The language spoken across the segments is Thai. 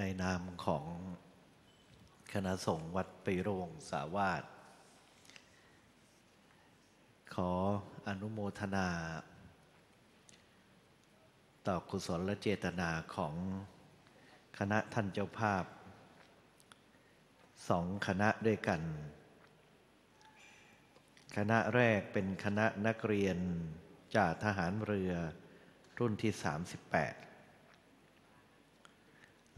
ในนามของคณะสงฆ์วัดปีโรงสาวาสขออนุโมทนา ต่อกุศลและเจตนาของคณะท่านเจ้าภาพสองคณะด้วยกัน คณะแรกเป็นคณะนักเรียนจากทหารเรือรุ่นที่ 38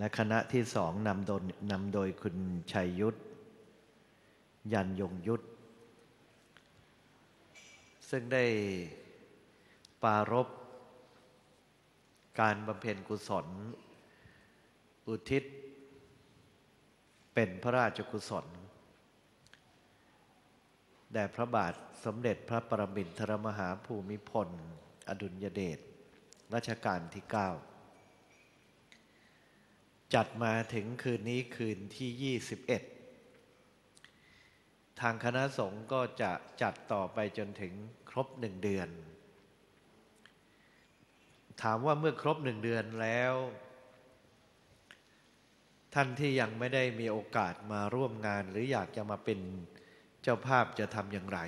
และคณะที่สองนำโดยนำโดยคุณชัยยุทธยันยงยุทธซึ่งได้ปารบการบำเพ็ญกุศล อุทิศ เป็นพระราชกุศล แด่พระบาทสมเด็จพระปรมินทรมหาภูมิพล อดุลยเดชรัชกาลที่9 จัดมาถึงคืนนี้คืนที่ 21 ทางคณะสงฆ์ก็จะจัดต่อไปจนถึงครบหนึ่งเดือน ถามว่าเมื่อครบหนึ่งเดือนแล้ว ท่านที่ยังไม่ได้มีโอกาสมาร่วมงาน หรืออยากจะมาเป็นเจ้าภาพจะทำอย่างไร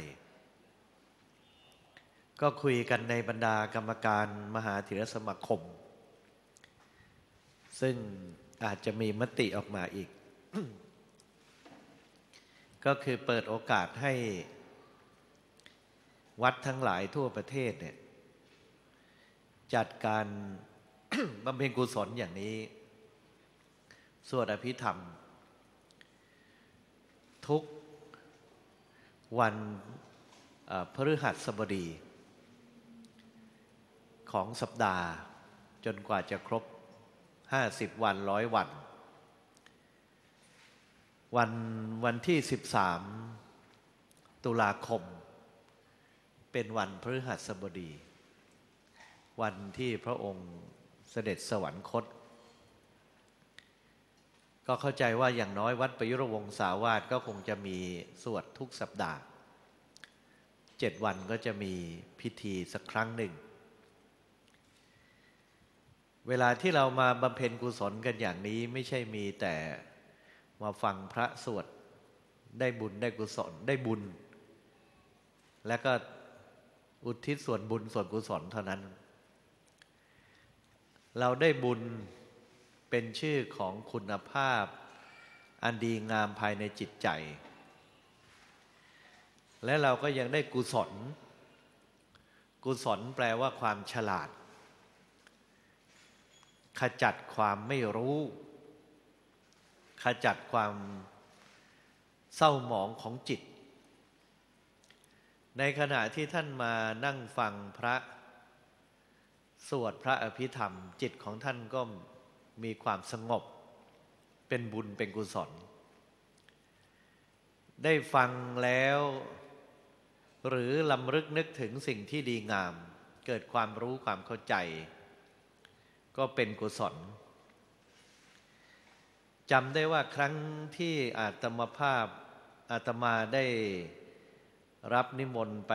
ก็คุยกันในบรรดากรรมการมหาเถรสมาคมซึ่ง อาจจะมีมติออกมาอีก ก็คือเปิดโอกาสให้วัดทั้งหลายทั่วประเทศเนี่ยจัดการบำเพ็ญกุศลอย่างนี้ สวดอภิธรรม ทุกวันพฤหัสบดี ของสัปดาห์จนกว่าจะครบ 50วันร้อยวัน วันวันที่13ตุลาคม เป็นวันพฤหัสบดี วันที่พระองค์เสด็จสวรรคต ก็เข้าใจว่าอย่างน้อยวัดประยุรวงศาวาสก็คงจะมีสวดทุกสัปดาห์เจ็ดวันก็จะมีพิธีสักครั้งหนึ่ง เวลาที่เรามาบำเพ็ญกุศลกันอย่างนี้ไม่ใช่มีแต่มาฟังพระสวดได้บุญได้กุศลได้บุญ แล้วก็อุทิศส่วนบุญส่วนกุศลเท่านั้น เราได้บุญเป็นชื่อของคุณภาพ อันดีงามภายในจิตใจ และเราก็ยังได้กุศล กุศลแปลว่าความฉลาด ขจัดความไม่รู้ ขจัดความเศร้าหมองของจิต ในขณะที่ท่านมานั่งฟังพระ สวดพระอภิธรรม จิตของท่านก็มีความสงบ เป็นบุญเป็นกุศล ได้ฟังแล้ว หรือลำลึกนึกถึงสิ่งที่ดีงาม เกิดความรู้ความเข้าใจ ก็เป็นกุศลจำได้ว่าครั้งที่อาตมาภาพอาตมาได้รับนิมนต์ไป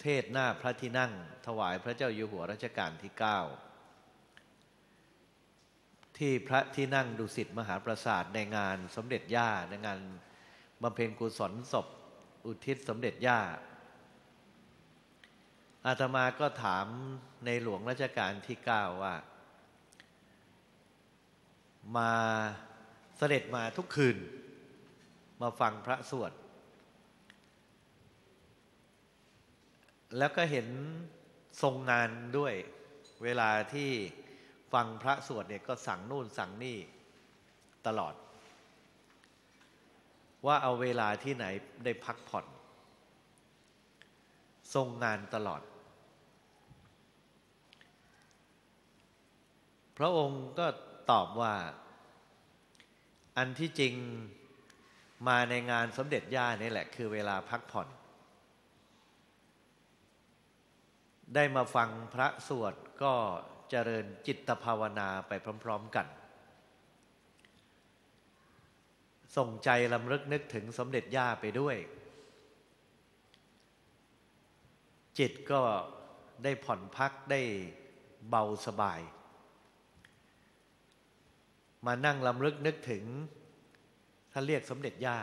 เทศหน้าพระที่นั่ง ถวายพระเจ้าอยู่หัวรัชกาลที่เก้าที่พระที่นั่งดุสิตมหาปราสาทในงานสมเด็จย่าในงานบำเพ็ญกุศลศพอุทิศสมเด็จย่า อาตมาก็ถามในหลวงรัชกาลที่เก้าว่า มาเสด็จมาทุกคืน มาฟังพระสวด แล้วก็เห็นทรงงานด้วยเวลาที่ฟังพระสวดเนี่ยก็สั่งนู่นสั่งนี่ตลอด ว่าเอาเวลาที่ไหนได้พักผ่อน ทรงงานตลอด พระองค์ก็ตอบว่า อันที่จริงมาในงานสมเด็จย่านี่แหละ คือเวลาพักผ่อน ได้มาฟังพระสวดก็เจริญจิตภาวนาไปพร้อม ๆกัน ส่งใจลำลึกนึกถึงสมเด็จย่าไปด้วย จิตก็ได้ผ่อนพักได้เบาสบาย มานั่งลำลึกนึกถึงท่านเรียกสมเด็จย่า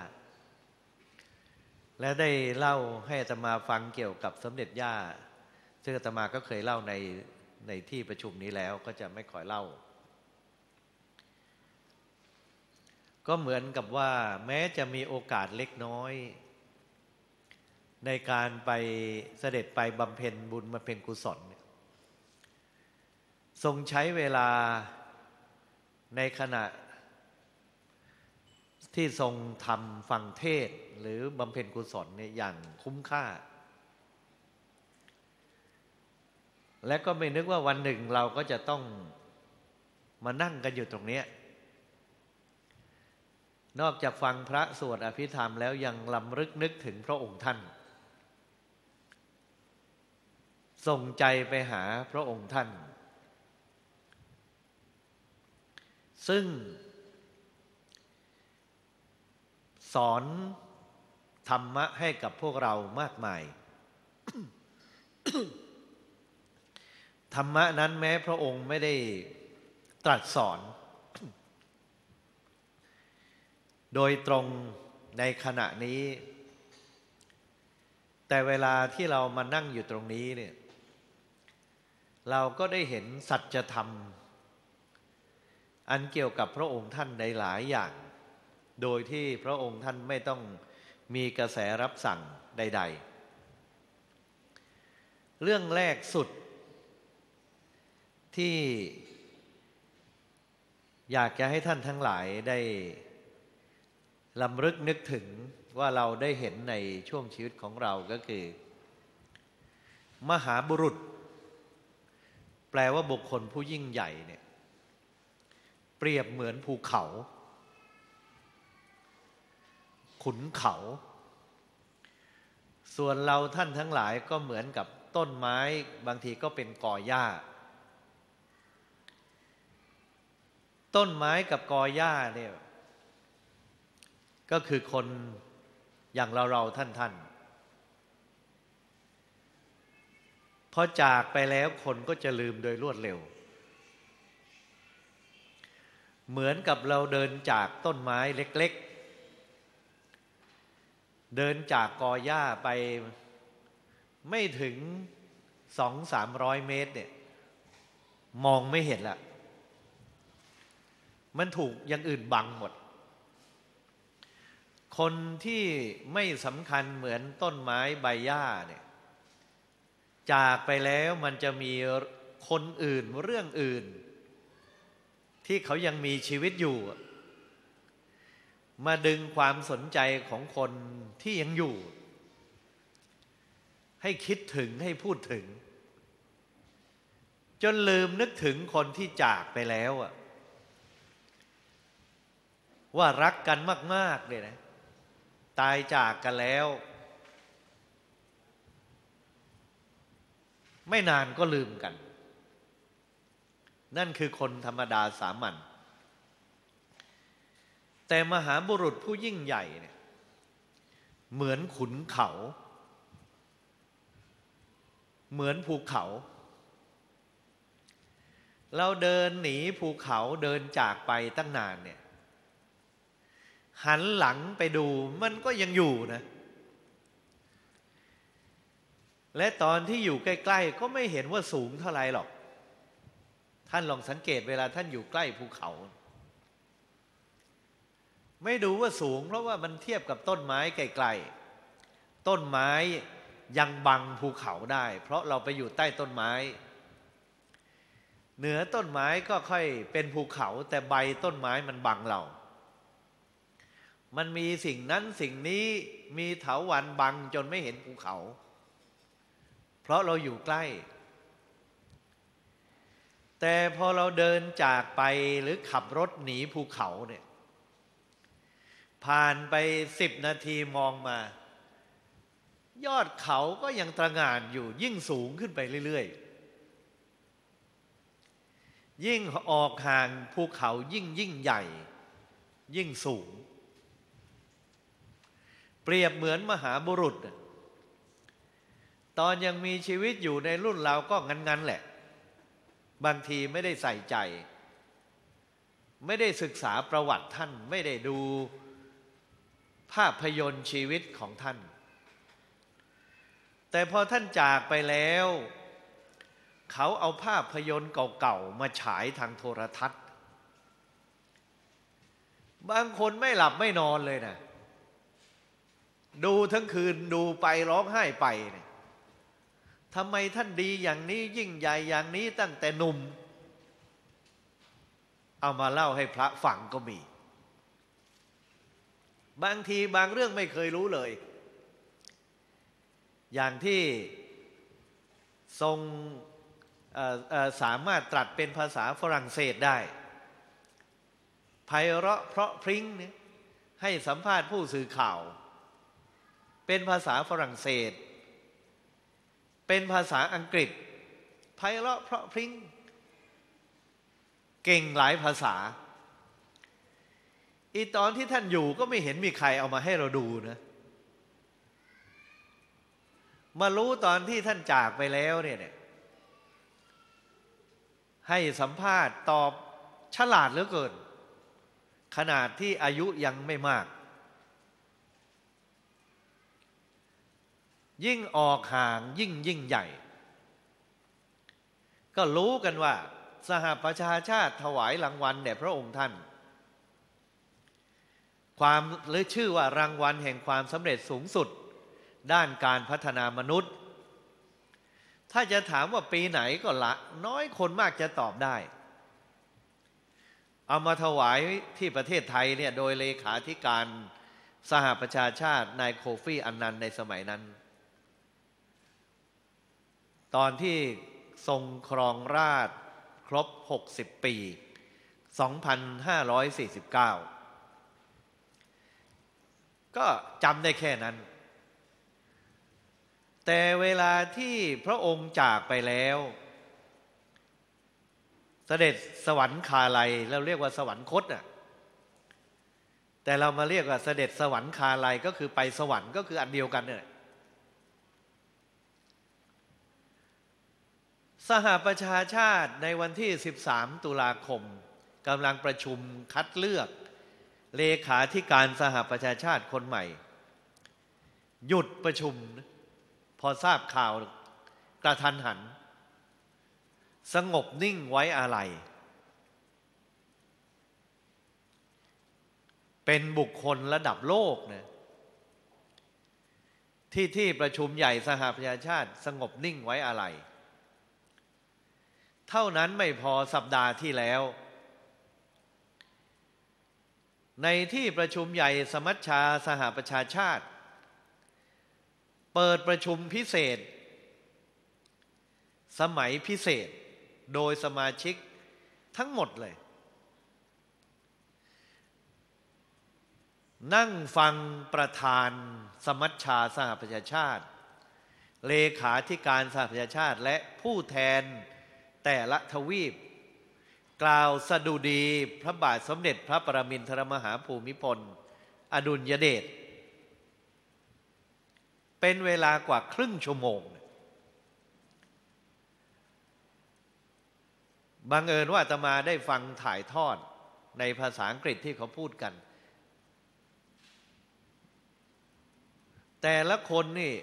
และได้เล่าให้อาตมาฟังเกี่ยวกับสมเด็จย่า ซึ่งอาตมาก็เคยเล่าในในที่ประชุมนี้แล้วก็จะไม่ขอเล่า ก็เหมือนกับว่าแม้จะมีโอกาสเล็กน้อย ในการไปเสด็จไปบำเพ็ญบุญบำเพ็ญกุศลทรงใช้เวลา ในขณะที่ทรงทำฟังเทศหรือบำเพ็ญกุศลเนี่ยอย่างคุ้มค่า และก็ไม่นึกว่าวันหนึ่งเราก็จะต้องมานั่งกันอยู่ตรงนี้ นอกจากฟังพระสวดอภิธรรมแล้วยังลำลึกนึกถึงพระองค์ท่าน ส่งใจไปหาพระองค์ท่าน ซึ่ง สอนธรรมะให้กับพวกเรามากมาย ธรรมะนั้นแม้พระองค์ไม่ได้ตรัสสอน โดยตรงในขณะนี้ แต่เวลาที่เรามานั่งอยู่ตรงนี้เนี่ยเราก็ได้เห็นสัจธรรม อันเกี่ยวกับพระองค์ท่านในหลายอย่าง โดยที่พระองค์ท่านไม่ต้องมีกระแสรับสั่งใด ๆ เรื่องแรกสุดที่อยากจะให้ท่านทั้งหลายได้ลำลึกนึกถึงว่าเราได้เห็นในช่วงชีวิตของเราก็คือ มหาบุรุษ แปลว่าบุคคลผู้ยิ่งใหญ่เนี่ย เปรียบเหมือนภูเขา ขุนเขา ส่วนเราท่านทั้งหลายก็เหมือนกับต้นไม้บางทีก็เป็นกอหญ้า ต้นไม้กับกอหญ้าเนี่ย ก็คือคนอย่างเราเราท่านท่านพอจากไปแล้วคนก็จะลืมโดยรวดเร็ว เหมือนกับเราเดินจากต้นไม้เล็ก ๆ เดินจากกอหญ้าไปไม่ถึงสองสามร้อยเมตรเนี่ย มองไม่เห็นละมันถูกอย่างอื่นบังหมด คนที่ไม่สำคัญเหมือนต้นไม้ใบหญ้าเนี่ย จากไปแล้วมันจะมีคนอื่นเรื่องอื่น ที่เขายังมีชีวิตอยู่ มาดึงความสนใจของคนที่ยังอยู่ ให้คิดถึงให้พูดถึง จนลืมนึกถึงคนที่จากไปแล้วอะว่ารักกันมาก ๆ เลยนะ ตายจากกันแล้ว ไม่นานก็ลืมกัน นั่นคือคนธรรมดาสามัญแต่มหาบุรุษผู้ยิ่งใหญ่เนี่ยเหมือนขุนเขา เหมือนภูเขา เราเดินหนีภูเขาเดินจากไปตั้งนานเนี่ยหันหลังไปดูมันก็ยังอยู่นะ และตอนที่อยู่ใกล้ ๆ ก็ไม่เห็นว่าสูงเท่าไรหรอก ท่านลองสังเกตเวลาท่านอยู่ใกล้ภูเขา ไม่ดูว่าสูง เพราะว่ามันเทียบกับต้นไม้ไกลๆต้นไม้ยังบังภูเขาได้ เพราะเราไปอยู่ใต้ต้นไม้ เหนือต้นไม้ก็ค่อยเป็นภูเขา แต่ใบต้นไม้มันบังเรา มันมีสิ่งนั้นสิ่งนี้มีเถาวันบังจนไม่เห็นภูเขา เพราะเราอยู่ใกล้ แต่พอเราเดินจากไปหรือขับรถหนีภูเขาเนี่ย ผ่านไปสิบนาทีมองมา ยอดเขาก็ยังตระงานอยู่ยิ่งสูงขึ้นไปเรื่อยๆ ยิ่งออกห่างภูเขายิ่งยิ่งใหญ่ ยิ่งสูง เปรียบเหมือนมหาบุรุษ ตอนยังมีชีวิตอยู่ในรุ่นเราก็งั้นๆแหละ บางทีไม่ได้ใส่ใจ ไม่ได้ศึกษาประวัติท่าน ไม่ได้ดูภาพยนตร์ชีวิตของท่าน แต่พอท่านจากไปแล้ว เขาเอาภาพยนตร์เก่าๆมาฉายทางโทรทัศน์ บางคนไม่หลับไม่นอนเลยนะดูทั้งคืนดูไปร้องไห้ไปเนี่ย ทำไมท่านดีอย่างนี้ยิ่งใหญ่อย่างนี้ตั้งแต่หนุ่ม เอามาเล่าให้พระฟังก็มี บางทีบางเรื่องไม่เคยรู้เลย อย่างที่ทรงสามารถตรัสเป็นภาษาฝรั่งเศสได้ไพเราะเพราะพริ้งให้สัมภาษณ์ผู้สื่อข่าว เป็นภาษาฝรั่งเศส เป็นภาษาอังกฤษไพเราะเพราะพริ้งเก่งหลายภาษา อีตอนที่ท่านอยู่ก็ไม่เห็นมีใครเอามาให้เราดูนะมารู้ตอนที่ท่านจากไปแล้วเนี่ยให้สัมภาษณ์ตอบฉลาดเหลือเกิน ขนาดที่อายุยังไม่มาก ยิ่งออกห่างยิ่งยิ่งใหญ่ ก็รู้กันว่า สหประชาชาติถวายรางวัลแด่พระองค์ท่าน ความหรือชื่อว่ารางวัลแห่งความสำเร็จสูงสุด ด้านการพัฒนามนุษย์ ถ้าจะถามว่าปีไหนก็ละน้อยคนมากจะตอบได้ เอามาถวายที่ประเทศไทยเนี่ยโดยเลขาธิการสหประชาชาตินายโคฟี่อันนันในสมัยนั้น ตอนที่ทรงครองราชครบ 60 ปี 2549 ก็จำได้แค่นั้น แต่เวลาที่พระองค์จากไปแล้วเสด็จสวรรคาลัยเราเรียกว่าสวรรคตน่ะแต่เรามาเรียกว่าเสด็จสวรรคาลัยก็คือไปสวรรค์ก็คืออันเดียวกันเนี่ย สหประชาชาติในวันที่ 13 ตุลาคมกำลังประชุมคัดเลือก เลขาธิการสหประชาชาติคนใหม่ หยุดประชุมพอทราบข่าวกระทันหัน สงบนิ่งไว้อะไร เป็นบุคคลระดับโลกนะที่ที่ประชุมใหญ่สหประชาชาติสงบนิ่งไว้อะไร เท่านั้นไม่พอสัปดาห์ที่แล้ว ในที่ประชุมใหญ่สมัชชาสหประชาชาติ เปิดประชุมพิเศษ สมัยพิเศษโดยสมาชิกทั้งหมดเลย นั่งฟังประธานสมัชชาสหประชาชาติ เลขาธิการสหประชาชาติและผู้แทน แต่ละทวีป กล่าวสดุดีพระบาทสมเด็จพระประมินทรมหาภูมิพล อดุลยเดชเป็นเวลากว่าครึ่งชั่วโมง บังเอิญว่าตมาได้ฟังถ่ายทอดในภาษาอังกฤษที่เขาพูดกัน แต่ละคนนี่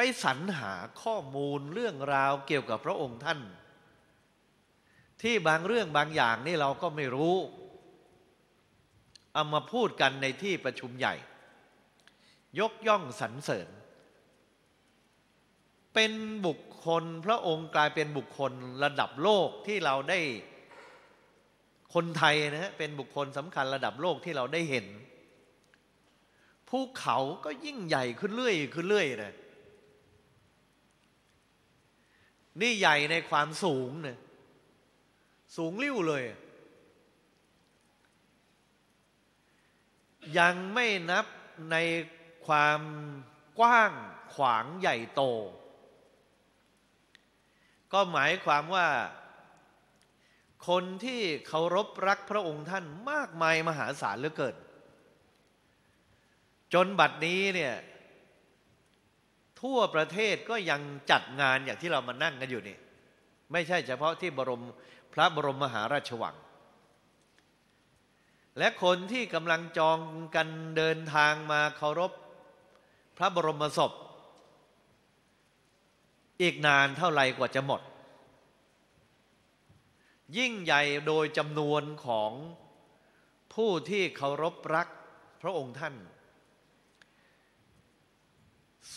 ไปสรรหาข้อมูลเรื่องราวเกี่ยวกับพระองค์ท่าน ที่บางเรื่องบางอย่างนี่เราก็ไม่รู้ เอามาพูดกันในที่ประชุมใหญ่ ยกย่องสรรเสริญ เป็นบุคคลพระองค์กลายเป็นบุคคลระดับโลกที่เราได้คนไทยนะฮะเป็นบุคคลสำคัญระดับโลกที่เราได้เห็นภูเขาก็ยิ่งใหญ่ขึ้นเรื่อยขึ้นเรื่อยนะ นี่ใหญ่ในความสูงเนะสูงริ้วเลย ยังไม่นับในความกว้างขวางใหญ่โต ก็หมายความว่า คนที่เคารพรักพระองค์ท่านมากมายมหาศาลเหลือเกิน จนบัดนี้เนี่ย ทั่วประเทศก็ยังจัดงานอย่างที่เรามานั่งกันอยู่นี่ ไม่ใช่เฉพาะที่บรมพระบรมมหาราชวัง และคนที่กำลังจองกันเดินทางมาเคารพพระบรมศพ อีกนานเท่าไรกว่าจะหมด ยิ่งใหญ่โดยจำนวนของผู้ที่เคารพรักพระองค์ท่าน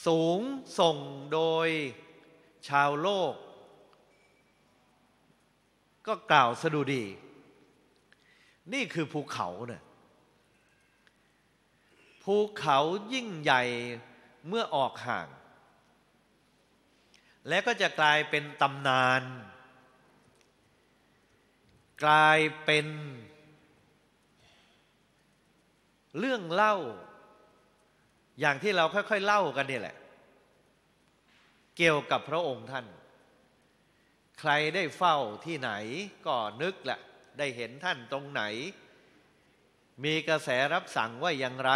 สูงส่งโดยชาวโลก ก็กล่าวสดุดี นี่คือภูเขาเนี่ยภูเขายิ่งใหญ่เมื่อออกห่าง และก็จะกลายเป็นตำนาน กลายเป็นเรื่องเล่า อย่างที่เราค่อยๆเล่ากันนี่แหละ เกี่ยวกับพระองค์ท่าน ใครได้เฝ้าที่ไหนก็นึกแหละได้เห็นท่านตรงไหน มีกระแสรับสั่งว่าอย่างไร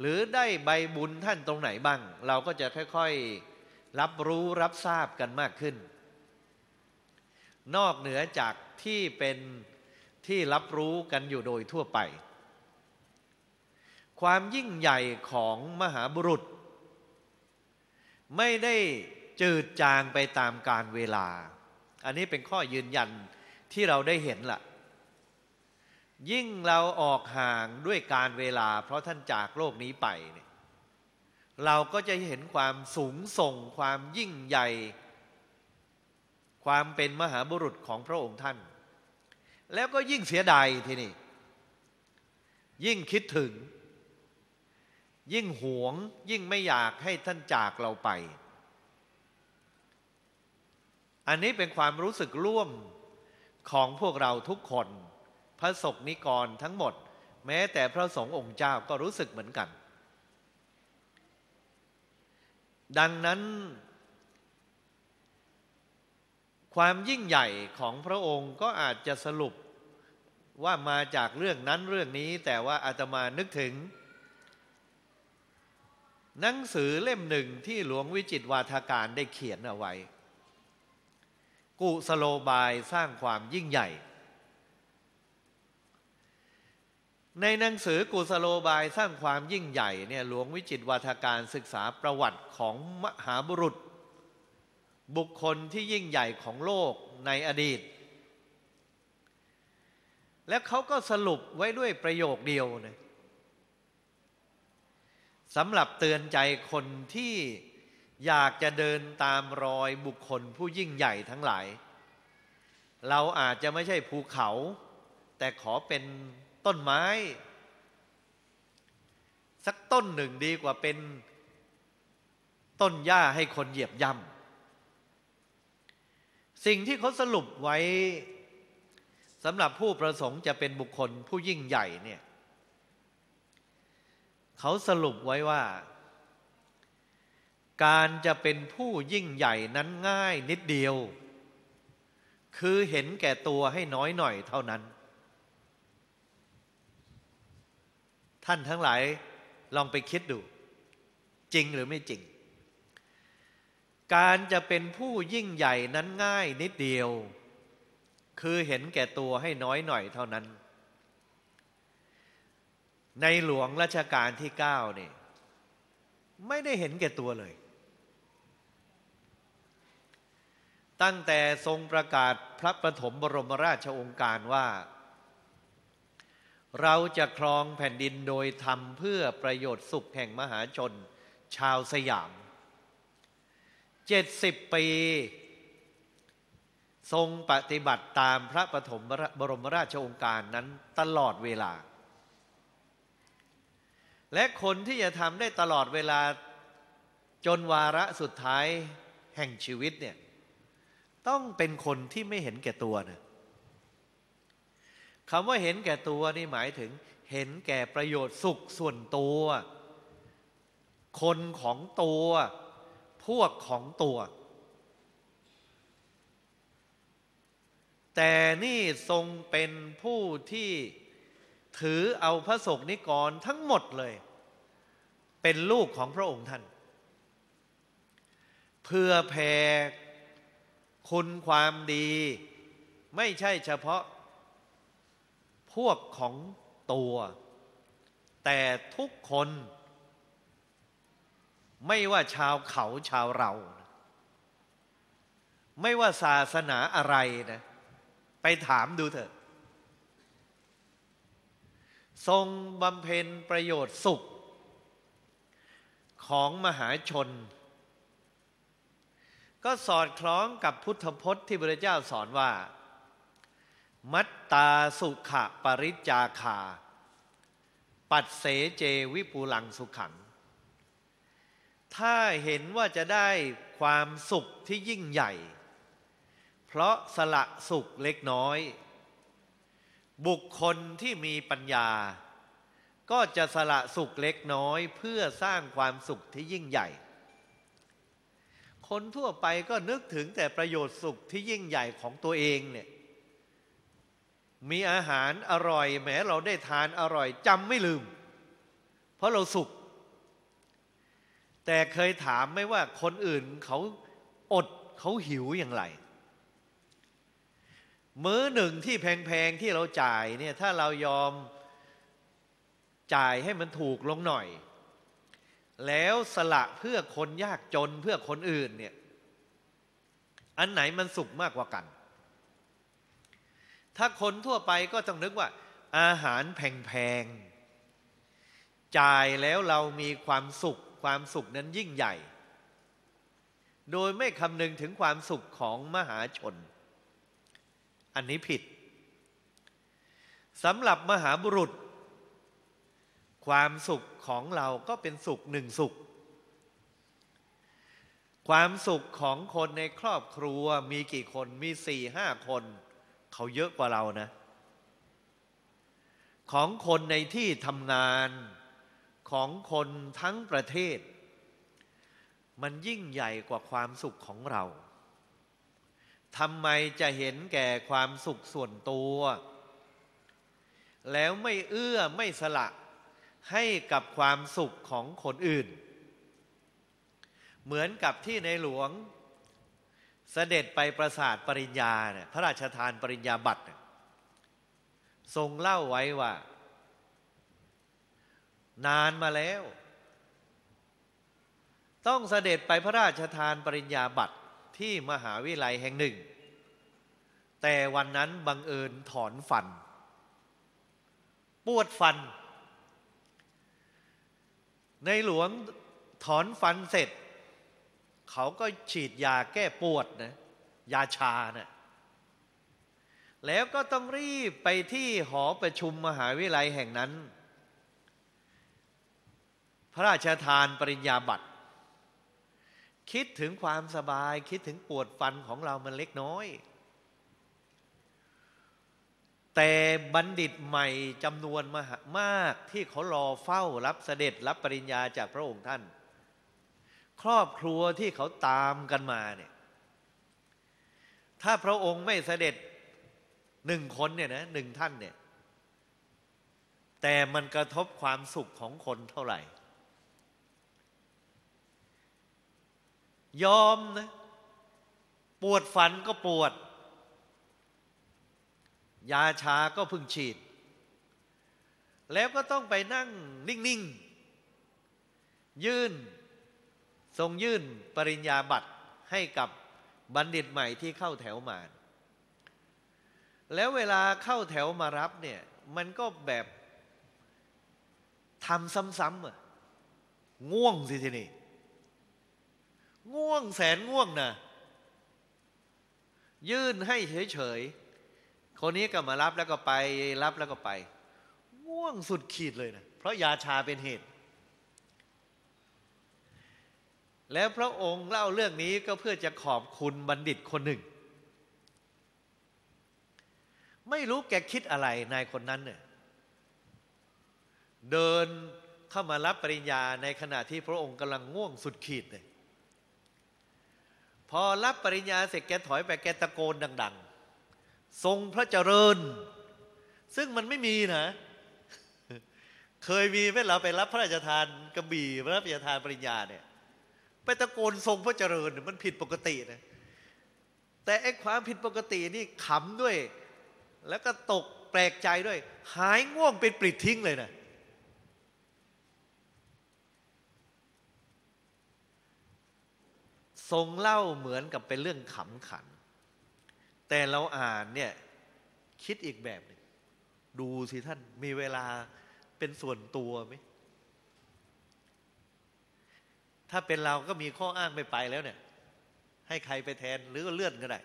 หรือได้ใบบุญท่านตรงไหนบ้าง เราก็จะค่อยๆรับรู้รับทราบกันมากขึ้น นอกเหนือจากที่เป็นที่รับรู้กันอยู่โดยทั่วไป ความยิ่งใหญ่ของมหาบุรุษ ไม่ได้จืดจางไปตามการเวลา อันนี้เป็นข้อยืนยันที่เราได้เห็นละ่ะ ยิ่งเราออกห่างด้วยการเวลา เพราะท่านจากโลกนี้ไปเนี่ยเราก็จะเห็นความสูงส่ง ความยิ่งใหญ่ ความเป็นมหาบุรุษของพระองค์ท่าน แล้วก็ยิ่งเสียดายทีนี่ยิ่งคิดถึง ยิ่งหวงยิ่งไม่อยากให้ท่านจากเราไป อันนี้เป็นความรู้สึกร่วมของพวกเราทุกคน พระสกนิกรทั้งหมด แม้แต่พระสงฆ์องค์เจ้าก็รู้สึกเหมือนกัน ดังนั้น ความยิ่งใหญ่ของพระองค์ก็อาจจะสรุปว่ามาจากเรื่องนั้นเรื่องนี้แต่ว่าอาตมานึกถึง หนังสือเล่มหนึ่งที่หลวงวิจิตวาทาการได้เขียนเอาไว้ กุสโลบายสร้างความยิ่งใหญ่ ในหนังสือกุสโลบายสร้างความยิ่งใหญ่เนี่ยหลวงวิจิตวาทาการศึกษาประวัติของมหาบุรุษ บุคคลที่ยิ่งใหญ่ของโลกในอดีต และเขาก็สรุปไว้ด้วยประโยคเดียวนะ สำหรับเตือนใจคนที่อยากจะเดินตามรอยบุคคลผู้ยิ่งใหญ่ทั้งหลาย เราอาจจะไม่ใช่ภูเขา แต่ขอเป็นต้นไม้ สักต้นหนึ่งดีกว่าเป็นต้นหญ้าให้คนเหยียบย่ำสิ่งที่เขาสรุปไว้สำหรับผู้ประสงค์จะเป็นบุคคลผู้ยิ่งใหญ่เนี่ย เขาสรุปไว้ว่า การจะเป็นผู้ยิ่งใหญ่นั้นง่ายนิดเดียว คือเห็นแก่ตัวให้น้อยหน่อยเท่านั้น ท่านทั้งหลายลองไปคิดดู จริงหรือไม่จริง การจะเป็นผู้ยิ่งใหญ่นั้นง่ายนิดเดียว คือเห็นแก่ตัวให้น้อยหน่อยเท่านั้น ในหลวงรัชกาลที่เก้านี่ไม่ได้เห็นแก่ตัวเลย ตั้งแต่ทรงประกาศพระปฐมบรมราชองค์การว่า เราจะครองแผ่นดินโดยทำเพื่อประโยชน์สุขแห่งมหาชน ชาวสยามเจ็ดสิบปี ทรงปฏิบัติตามพระปฐมบรมราชองค์การนั้นตลอดเวลา และคนที่จะทำได้ตลอดเวลาจนวาระสุดท้ายแห่งชีวิตเนี่ยต้องเป็นคนที่ไม่เห็นแก่ตัวนะคำว่าเห็นแก่ตัวนี่หมายถึง เห็นแก่ประโยชน์สุขส่วนตัว คนของตัว พวกของตัว แต่นี่ทรงเป็นผู้ที่ ถือเอาพระศกนิกรทั้งหมดเลย เป็นลูกของพระองค์ท่าน เพื่อแผ่คุณความดี ไม่ใช่เฉพาะพวกของตัว แต่ทุกคน ไม่ว่าชาวเขาชาวเรา ไม่ว่าศาสนาอะไรนะ ไปถามดูเถอะ ทรงบำเพ็ญประโยชน์สุข ของมหาชน ก็สอดคล้องกับพุทธพจน์ที่พระเจ้าสอนว่า มัตตาสุขะปริจาคา ปัดเสเจวิปูลังสุขัง ถ้าเห็นว่าจะได้ความสุขที่ยิ่งใหญ่ เพราะสละสุขเล็กน้อย บุคคลที่มีปัญญา ก็จะสละสุขเล็กน้อยเพื่อสร้างความสุขที่ยิ่งใหญ่ คนทั่วไปก็นึกถึงแต่ประโยชน์สุขที่ยิ่งใหญ่ของตัวเองเนี่ยมีอาหารอร่อยแม้เราได้ทานอร่อยจำไม่ลืม เพราะเราสุข แต่เคยถามไหมว่าคนอื่นเขาอดเขาหิวอย่างไร มื้อหนึ่งที่แพงๆที่เราจ่ายเนี่ยถ้าเรายอมจ่ายให้มันถูกลงหน่อย แล้วสละเพื่อคนยากจนเพื่อคนอื่นเนี่ยอันไหนมันสุขมากกว่ากัน ถ้าคนทั่วไปก็ต้องนึกว่า อาหารแพงๆจ่ายแล้วเรามีความสุขความสุขนั้นยิ่งใหญ่ โดยไม่คำนึงถึงความสุขของมหาชน อันนี้ผิดสำหรับมหาบุรุษ ความสุขของเราก็เป็นสุขหนึ่งสุข ความสุขของคนในครอบครัวมีกี่คนมีสี่ห้าคน เขาเยอะกว่าเรานะ ของคนในที่ทำงานของคนทั้งประเทศ มันยิ่งใหญ่กว่าความสุขของเรา ทำไมจะเห็นแก่ความสุขส่วนตัว แล้วไม่เอื้อไม่สละให้กับความสุขของคนอื่น เหมือนกับที่ในหลวงเสด็จไปประสาทปริญญาเนี่ยพระราชทานปริญญาบัตรทรงเล่าไว้ว่า นานมาแล้ว ต้องเสด็จไปพระราชทานปริญญาบัตร ที่มหาวิทยาลัยแห่งหนึ่ง แต่วันนั้นบังเอิญถอนฟัน ปวดฟัน ในหลวงถอนฟันเสร็จ เขาก็ฉีดยาแก้ปวดนะยาชานะแล้วก็ต้องรีบไปที่หอประชุมมหาวิทยาลัยแห่งนั้น พระราชทานปริญญาบัตร คิดถึงความสบาย คิดถึงปวดฟันของเรามันเล็กน้อย แต่บัณฑิตใหม่จำนวนมามากที่เขารอเฝ้ารับเสด็จรับปริญญาจากพระองค์ท่าน ครอบครัวที่เขาตามกันมาเนี่ยถ้าพระองค์ไม่เสด็จหนึ่งคนเนี่ยนะหนึ่งท่านเนี่ยแต่มันกระทบความสุขของคนเท่าไหร่ ยอมนะ ปวดฟันก็ปวด ยาชาก็พึ่งฉีด แล้วก็ต้องไปนั่งนิ่ง ๆ ยื่น ทรงยื่นปริญญาบัตรให้กับบัณฑิตใหม่ที่เข้าแถวมา แล้วเวลาเข้าแถวมารับเนี่ย มันก็แบบทำซ้ำๆอะง่วงสิทีนี้ ง่วงแสนง่วงนะยื่นให้เฉยๆคนนี้ก็มารับแล้วก็ไปรับแล้วก็ไป ง่วงสุดขีดเลยนะเพราะยาชาเป็นเหตุ แล้วพระองค์เล่าเรื่องนี้ก็เพื่อจะขอบคุณบัณฑิตคนหนึ่ง ไม่รู้แกคิดอะไรนายคนนั้นเนี่ยเดินเข้ามารับปริญญาในขณะที่พระองค์กำลังง่วงสุดขีดเลย พอรับปริญญาเสร็จแกถอยไปแกตะโกนดัง ๆ ทรงพระเจริญ ซึ่งมันไม่มีนะเคยมีไหมเราไปรับพระราชทานกระบี่พระราชทานปริญญาเนี่ยไปตะโกนทรงพระเจริญมันผิดปกตินะแต่ไอ้ความผิดปกตินี่ขำด้วย แล้วก็ตกแปลกใจด้วย หายง่วงเป็นปลิดทิ้งเลยนะ ทรงเล่าเหมือนกับเป็นเรื่องขำขัน แต่เราอ่านเนี่ยคิดอีกแบบหนึ่งดูสิท่านมีเวลาเป็นส่วนตัวไหมถ้าเป็นเราก็มีข้ออ้างไม่ไปแล้วเนี่ย ให้ใครไปแทนหรือก็เลื่อนก็ได้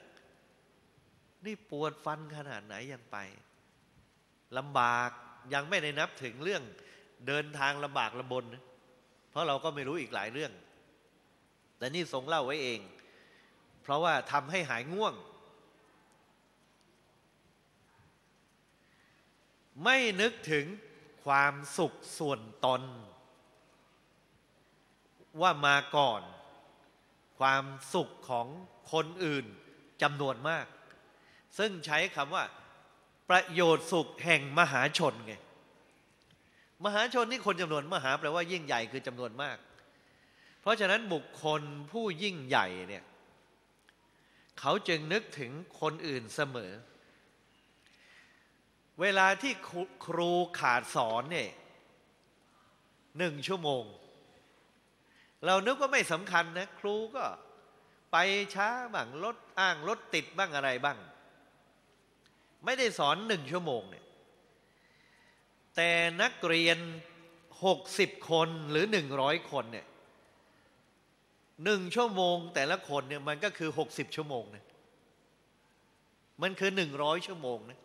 นี่ปวดฟันขนาดไหนยังไปลำบากยังไม่ได้นับถึงเรื่องเดินทางลำบากลำบน เพราะเราก็ไม่รู้อีกหลายเรื่อง แต่นี่ทรงเล่าไว้เอง เพราะว่าทำให้หายง่วง ไม่นึกถึงความสุขส่วนตน ว่ามาก่อน ความสุขของคนอื่นจำนวนมาก ซึ่งใช้คำว่า ประโยชน์สุขแห่งมหาชนไงมหาชนนี่คนจำนวนมหาแปลว่ายิ่งใหญ่คือจำนวนมาก เพราะฉะนั้นบุคคลผู้ยิ่งใหญ่เนี่ยเขาจึงนึกถึงคนอื่นเสมอ เวลาที่ครูขาดสอนเนี่ยหนึ่งชั่วโมง เรานึกว่าไม่สำคัญนะครูก็ไปช้าบ้างรถอ้างรถติดบ้างอะไรบ้าง ไม่ได้สอนหนึ่งชั่วโมงเนี่ยแต่นักเรียนหกสิบคนหรือหนึ่งร้อยคนเนี่ย หนึ่งชั่วโมง แต่ละคนเนี่ยมันก็คือหกสิบชั่วโมงนี่ยมันคือหนึ่งร้อยชั่วโมงนะ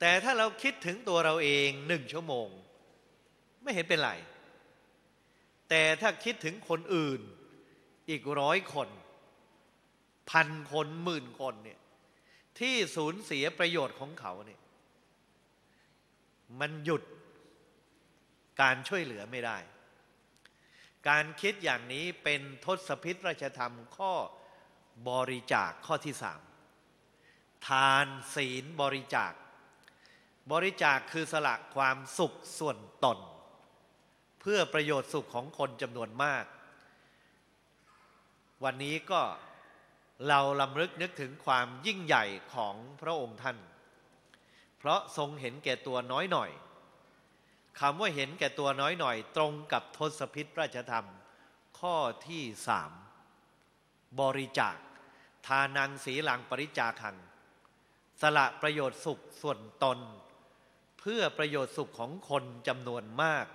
แต่ถ้าเราคิดถึงตัวเราเองหนึ่งชั่วโมง ไม่เห็นเป็นไร แต่ถ้าคิดถึงคนอื่นอีกร้อยคนพันคนหมื่นคนเนี่ยที่สูญเสียประโยชน์ของเขาเนี่ยมันหยุดการช่วยเหลือไม่ได้ การคิดอย่างนี้เป็นทศพิษราชธรรมข้อบริจาคข้อที่สามทานศีลบริจาค บริจาคคือสละความสุขส่วนตน เพื่อประโยชน์สุขของคนจำนวนมาก วันนี้ก็เราลำลึกนึกถึงความยิ่งใหญ่ของพระองค์ท่าน เพราะทรงเห็นแก่ตัวน้อยหน่อย คำว่าเห็นแก่ตัวน้อยหน่อย ตรงกับทศพิษราชธรรม ข้อที่สามบริจาค ทานังสีหลังปริจาคัง สละประโยชน์สุขส่วนตน เพื่อประโยชน์สุขของคนจำนวนมาก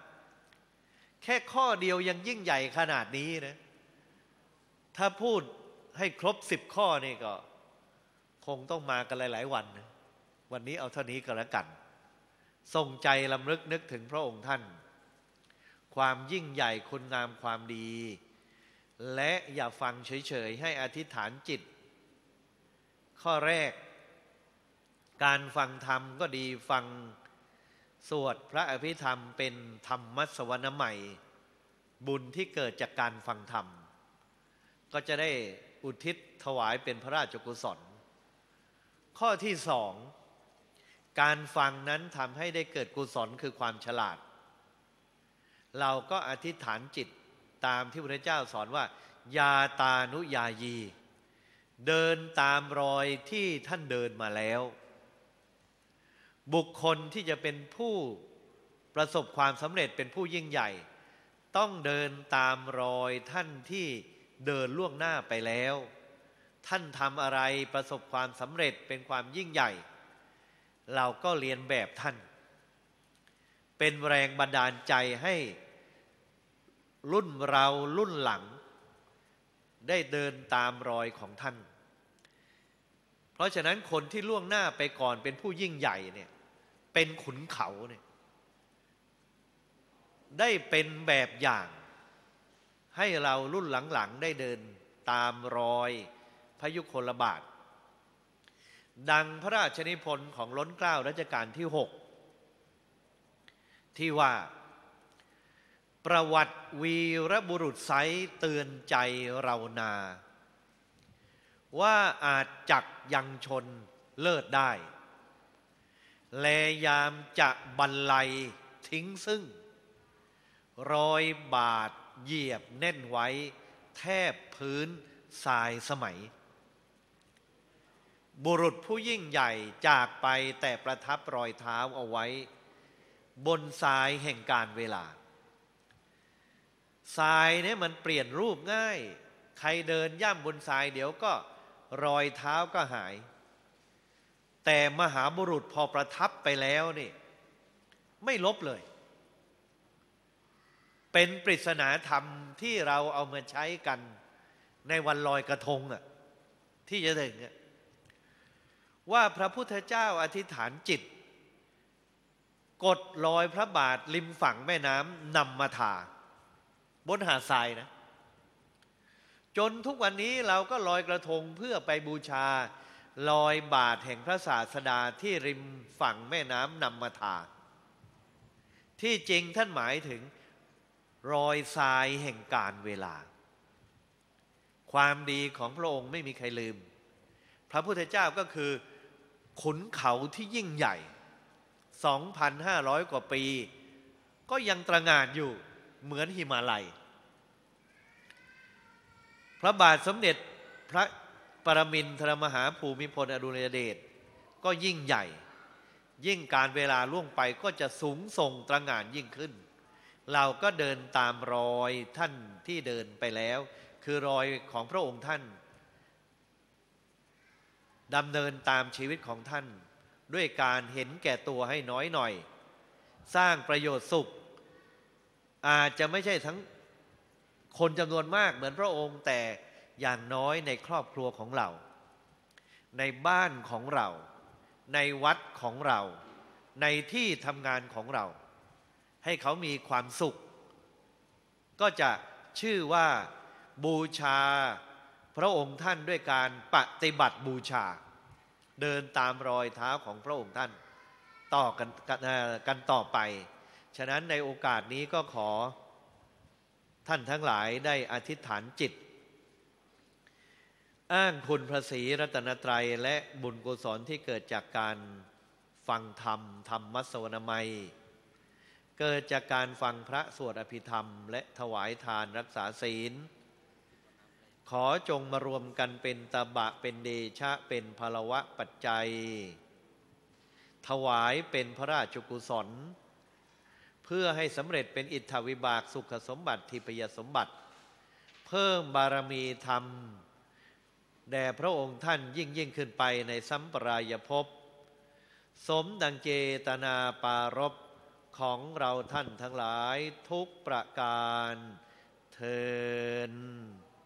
แค่ข้อเดียวยังยิ่งใหญ่ขนาดนี้นะถ้าพูดให้ครบสิบข้อนี่ก็ คงต้องมากันหลาย ๆ วันนะวันนี้เอาเท่านี้ก็แล้วกัน ทรงใจลำลึกนึกถึงพระองค์ท่าน ความยิ่งใหญ่คุณงามความดี และอย่าฟังเฉยๆ ให้อธิษฐานจิต ข้อแรก การฟังธรรมก็ดีฟังสวดพระอภิธรรมเป็นธรรมสวรรค์ใหม่ บุญที่เกิดจากการฟังธรรม ก็จะได้อุทิศถวายเป็นพระราชกุศล ข้อที่สอง การฟังนั้นทำให้ได้เกิดกุศลคือความฉลาด เราก็อธิษฐานจิตตามที่พระเจ้าสอนว่า ยาตานุยายี เดินตามรอยที่ท่านเดินมาแล้ว บุคคลที่จะเป็นผู้ประสบความสำเร็จเป็นผู้ยิ่งใหญ่ ต้องเดินตามรอยท่านที่เดินล่วงหน้าไปแล้ว ท่านทำอะไรประสบความสำเร็จเป็นความยิ่งใหญ่ เราก็เรียนแบบท่าน เป็นแรงบันดาลใจให้รุ่นเรารุ่นหลัง ได้เดินตามรอยของท่าน เพราะฉะนั้นคนที่ล่วงหน้าไปก่อนเป็นผู้ยิ่งใหญ่เนี่ยเป็นขุนเขาเนี่ยได้เป็นแบบอย่าง ให้เรารุ่นหลังๆ ได้เดินตามรอยพยุคลบาท ดังพระราชนิพนธ์ของล้นเกล้ารัชกาลที่หกที่ว่าประวัติวีรบุรุษไซเตือนใจเรานา ว่าอาจจักยังชนเลิศได้ แลยามจะบรรลัยทิ้งซึ่ง รอยบาดเหยียบแน่นไว้ แทบพื้นทรายสมัย บุรุษผู้ยิ่งใหญ่จากไปแต่ประทับรอยเท้าเอาไว้ บนทรายแห่งการเวลาทรายเนี่ยมันเปลี่ยนรูปง่าย ใครเดินย่ำบนทรายเดี๋ยวก็รอยเท้าก็หาย แต่มหาบุรุษพอประทับไปแล้วนี่ ไม่ลบเลย เป็นปริศนาธรรมที่เราเอามาใช้กันในวันลอยกระทงอะที่จะถึงอะ ว่าพระพุทธเจ้าอธิษฐานจิต กดลอยพระบาทริมฝั่งแม่น้ำนำมาทา บนหาดทรายนะ จนทุกวันนี้เราก็ลอยกระทงเพื่อไปบูชาลอยบาทแห่งพระศาสดาที่ริมฝั่งแม่น้ำนำมาทา ที่จริงท่านหมายถึงรอยทรายแห่งการเวลา ความดีของพระองค์ไม่มีใครลืม พระพุทธเจ้าก็คือ ขุนเขาที่ยิ่งใหญ่ 2,500 กว่าปี ก็ยังตระงานอยู่เหมือนหิมาลัย พระบาทสมเด็จพระปรมินทรมหาภูมิพลอดุลยเดชก็ยิ่งใหญ่ ยิ่งการเวลาล่วงไปก็จะสูงส่งตระงานยิ่งขึ้น เราก็เดินตามรอยท่านที่เดินไปแล้ว คือรอยของพระองค์ท่าน ดำเนินตามชีวิตของท่าน ด้วยการเห็นแก่ตัวให้น้อยหน่อย สร้างประโยชน์สุข อาจจะไม่ใช่ทั้งคนจำนวนมากเหมือนพระองค์แต่อย่างน้อยในครอบครัวของเรา ในบ้านของเรา ในวัดของเรา ในที่ทำงานของเรา ให้เขามีความสุข ก็จะชื่อว่าบูชา พระองค์ท่านด้วยการปฏิบัติบูชา เดินตามรอยเท้าของพระองค์ท่านต่อกันกันเอ่อกันต่อไป ฉะนั้นในโอกาสนี้ก็ขอท่านทั้งหลายได้อธิษฐานจิต อ้างคุณพระศรีรัตนตรัยและบุญกุศลที่เกิดจากการฟังธรรมธรรมมัสวนามัย เกิดจากการฟังพระสวดอภิธรรม และถวายทานรักษาศีล ขอจงมารวมกันเป็นตบะเป็นเดชะเป็นพลวะปัจจัย ถวายเป็นพระราชกุศล เพื่อให้สำเร็จเป็นอิทธวิบากสุขสมบัติทิพยสมบัติ เพิ่มบารมีธรรม แด่พระองค์ท่านยิ่งยิ่งขึ้นไปในสัมปรายภพ สมดังเจตนาปารบของเราท่านทั้งหลายทุกประการเทิน